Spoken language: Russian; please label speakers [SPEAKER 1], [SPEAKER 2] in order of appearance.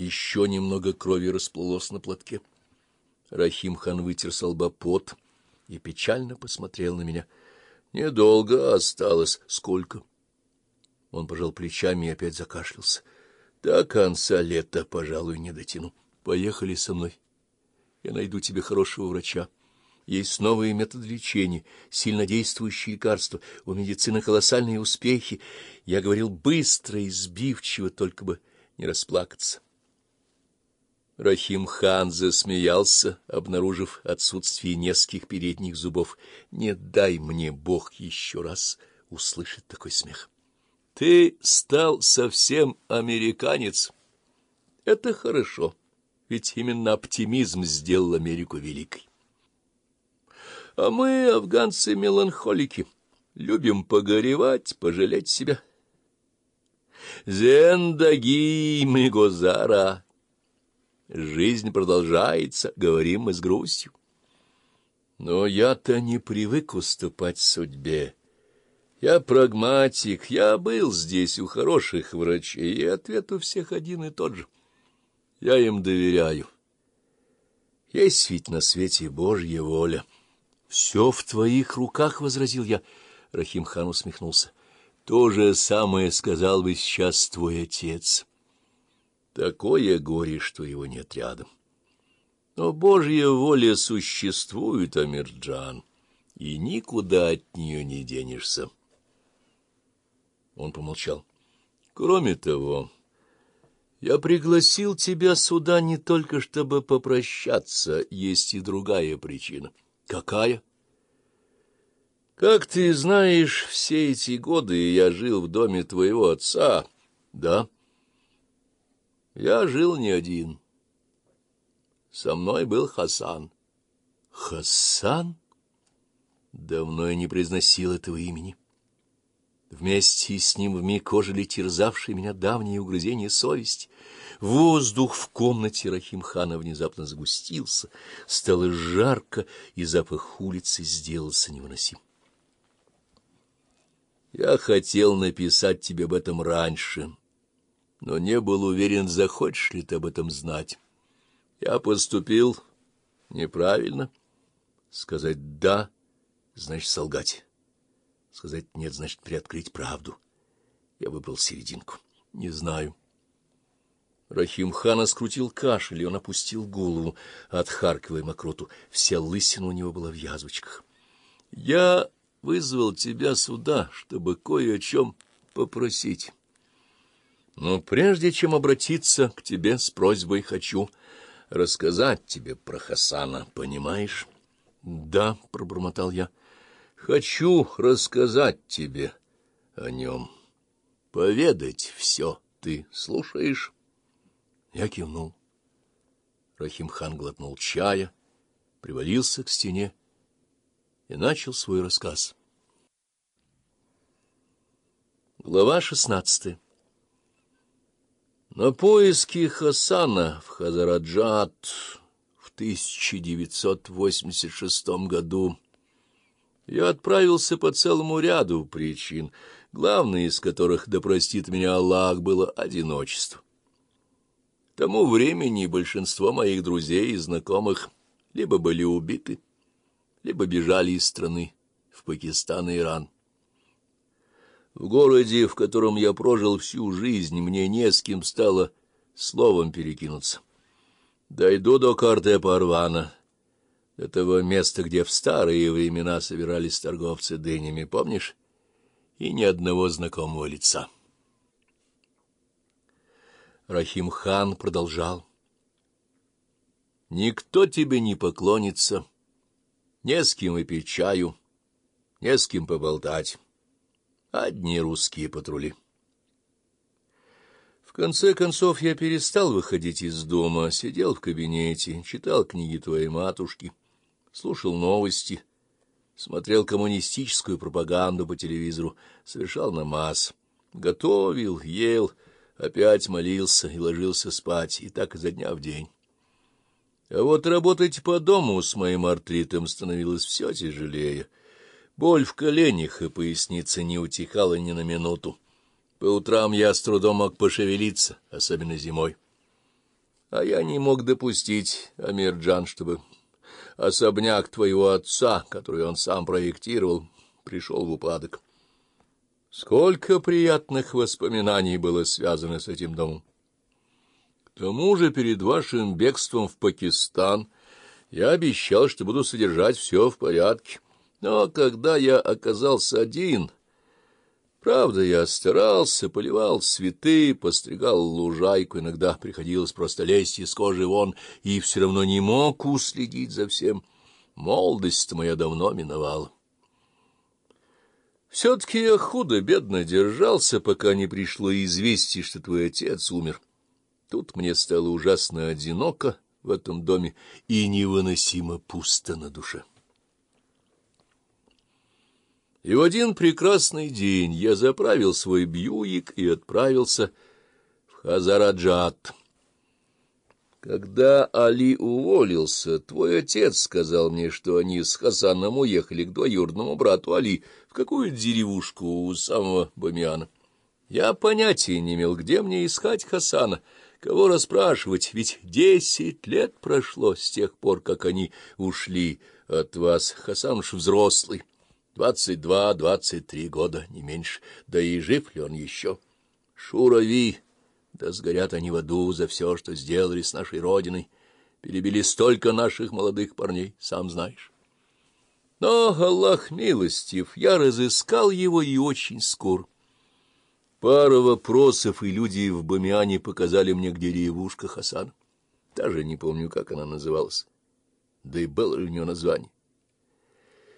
[SPEAKER 1] Еще немного крови расплылось на платке. Рахим-хан вытер с лба пот и печально посмотрел на меня. Недолго осталось. Сколько? Он пожал плечами и опять закашлялся. До конца лета, пожалуй, не дотяну. Поехали со мной. Я найду тебе хорошего врача. Есть новые методы лечения, сильнодействующие лекарства. У медицины колоссальные успехи. Я говорил быстро и сбивчиво, только бы не расплакаться. Рахим хан засмеялся, обнаружив отсутствие нескольких передних зубов. Не дай мне Бог еще раз услышать такой смех. Ты стал совсем американец. Это хорошо, ведь именно оптимизм сделал Америку великой. А мы, афганцы, меланхолики, любим погоревать, пожалеть себя. Зендаги мы гозара. Жизнь продолжается, говорим мы с грустью. Но я-то не привык уступать судьбе. Я прагматик, я был здесь у хороших врачей, и ответ у всех один и тот же. Я им доверяю. Есть ведь на свете Божья воля. Все в твоих руках, — возразил я. Рахим-хан усмехнулся. То же самое сказал бы сейчас твой отец. Такое горе, что его нет рядом. Но Божья воля существует, Амирджан, и никуда от нее не денешься. Он помолчал. Кроме того, я пригласил тебя сюда не только чтобы попрощаться, есть и другая причина — Какая? Как ты знаешь, все эти годы я жил в доме твоего отца. Да. Я жил не один. Со мной был Хасан. Хасан? Давно я не произносил этого имени. Вместе с ним вмиг ожили терзавшие меня давние угрызения совести. Воздух в комнате Рахимхана внезапно сгустился, стало жарко, и запах улицы сделался невыносим. Я хотел написать тебе об этом раньше, но не был уверен, захочешь ли ты об этом знать. Я поступил неправильно. Сказать «да» — значит солгать. Сказать «нет» — значит приоткрыть правду. Я выбрал серединку. Не знаю. Рахим-хана скрутил кашель, и он опустил голову, отхаркивая мокроту. Вся лысина у него была в язвочках. — Я вызвал тебя сюда, чтобы кое о чем попросить. Но прежде чем обратиться к тебе с просьбой, хочу рассказать тебе про Хасана, понимаешь? — Да, — пробормотал я. — Хочу рассказать тебе о нем, поведать все. Ты слушаешь? Я кивнул. Рахимхан глотнул чая, привалился к стене и начал свой рассказ. Глава шестнадцатая На поиски Хасана в Хазараджат в 1986 году я отправился по целому ряду причин, главной из которых, да простит меня Аллах, было одиночество тому времени большинство моих друзей и знакомых либо были убиты, либо бежали из страны в Пакистан и Иран. В городе, в котором я прожил всю жизнь, мне не с кем стало словом перекинуться. Дойду до карты Парвана, этого места, где в старые времена собирались торговцы дынями, помнишь? И ни одного знакомого лица. Рахим-хан продолжал. «Никто тебе не поклонится, не с кем выпить чаю, не с кем поболтать. Одни русские патрули». В конце концов я перестал выходить из дома, сидел в кабинете, читал книги твоей матушки, слушал новости, смотрел коммунистическую пропаганду по телевизору, совершал намаз, готовил, ел, опять молился и ложился спать, и так изо дня в день. А вот работать по дому с моим артритом становилось все тяжелее. Боль в коленях и пояснице не утихала ни на минуту. По утрам я с трудом мог пошевелиться, особенно зимой. А я не мог допустить, Амирджан, чтобы особняк твоего отца, который он сам проектировал, пришел в упадок. Сколько приятных воспоминаний было связано с этим домом. К тому же перед вашим бегством в Пакистан я обещал, что буду содержать все в порядке. Но когда я оказался один Правда, я старался, поливал цветы, постригал лужайку, иногда приходилось просто лезть из кожи вон, и все равно не мог уследить за всем. Молодость моя давно миновала. Все-таки я худо-бедно держался, пока не пришло известие, что твой отец умер. Тут мне стало ужасно одиноко в этом доме и невыносимо пусто на душе. И в один прекрасный день я заправил свой бьюик и отправился в Хазараджат. Когда Али уволился, твой отец сказал мне, что они с Хасаном уехали к двоюродному брату Али в какую-то деревушку у самого Бамиана. Я понятия не имел, где мне искать Хасана, кого расспрашивать, ведь десять лет прошло с тех пор, как они ушли от вас. Хасан уж взрослый. Двадцать два, двадцать три года, не меньше. Да и жив ли он еще? Шурави, да сгорят они в аду за все, что сделали с нашей родиной. Перебили столько наших молодых парней, сам знаешь. Но, Аллах милостив, я разыскал его и очень скоро. Пара вопросов, и люди в Бамиане показали мне, где деревушка Хасан. Даже не помню, как она называлась. Да и было ли у нее название.